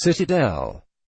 Citadel.